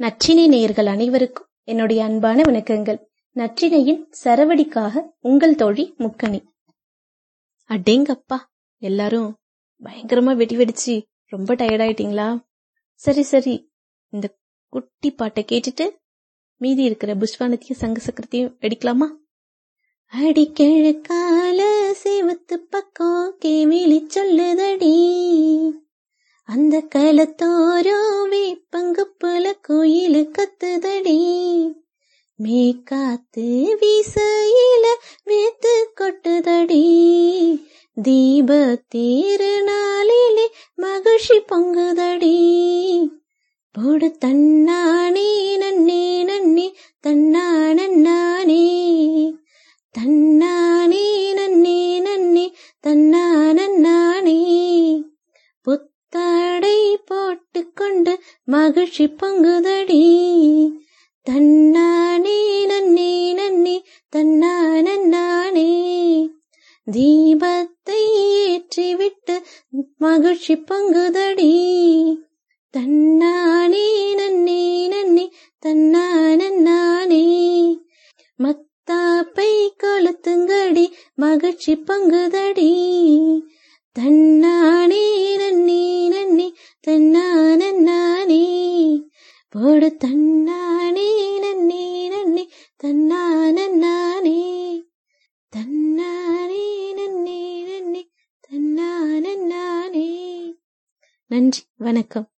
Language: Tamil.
நற்றினை நேயர்கள் அனைவருக்கும் என்னுடைய அன்பான வணக்கங்கள். நற்றினையின் சரவடிக்காக உங்கள் தோழி முக்கணி அடேங்கப்பா எல்லாரும் பயங்கரமா வெடி வெடிச்சு ரொம்ப டயர்டாயிட்டீங்களா சரி சரி. இந்த குட்டி பாட்டை கேட்டுட்டு மீதி இருக்கிற புஷ்வானத்தையும் சங்க சக்கரத்தையும் வெடிக்கலாமா? அடிக்கிழக்கால சேவத்து பக்கம் கேவிழி சொல்லுதடி. அந்த கலத்தோரோ வேப்பங்குப்புல கோயிலு கத்துதடி. மேக்காத்து வீசையில வேத்து கொட்டுதடி. தீப திருநாளிலே மகிழ்ச்சி பொங்குதடி. போடு தன்னானே நன்னே நன்னே தன்னா நன்னானே தன்னா மகிழ்ச்சி பங்குதடி. தன்னானே நன்னே நன்னே தன்னா நன்னானே. தீபத்தை ஏற்றிவிட்டு மகிழ்ச்சி பங்குதடி. தன்னானே நன்னே நன்னே தன்னா நன்னானே. மத்தாப்பை கொளுத்துங்கடி மகிழ்ச்சி பங்குதடி. தன்னா போடு தன்னானே நன்னே நன்னே தன்னா நன்னானே. தன்னானே நன்னே நன்னே தன்னா நன்னானே. நன்றி வணக்கம்.